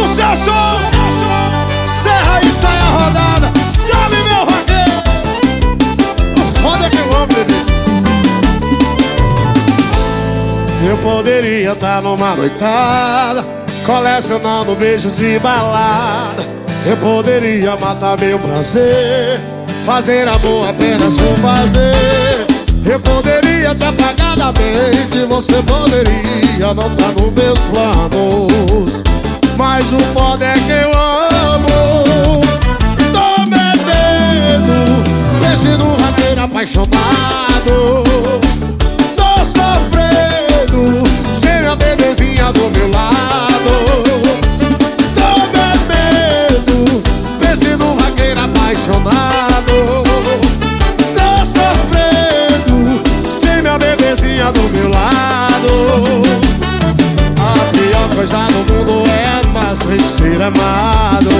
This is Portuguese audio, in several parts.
Sucesso! Serra e saia rodada! Dale meu vaqueiro! Foda que eu amo, bebê Eu poderia estar tá numa noitada Colecionando beijos e balada Eu poderia matar meu prazer Fazer amor apenas por fazer. Eu poderia te apagar da mente Você poderia não estar tá nos meus planos Mas o foda é que eu amo. Tô bebendo Pense no rateiro apaixonado ser amado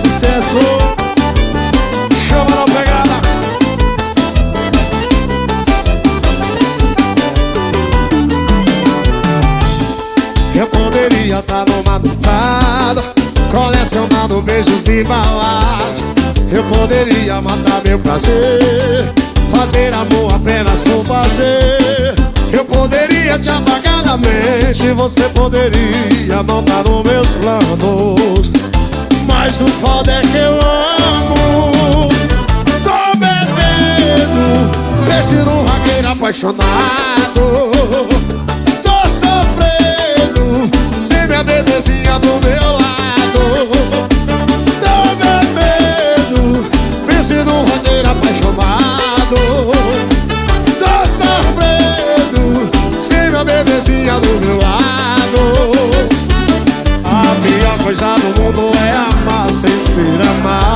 Sucesso. Chama na pegada. Eu poderia estar numa noitada Colecionando beijos e baladas. Eu poderia matar meu prazer Fazer amor apenas por fazer poderia te Você poderia não estar nos meus planos. Mas o foda é que eu amo Tô bebendo Peixe no raqueiro apaixonado bebezinha do meu lado. A pior coisa do mundo é amar sem ser amado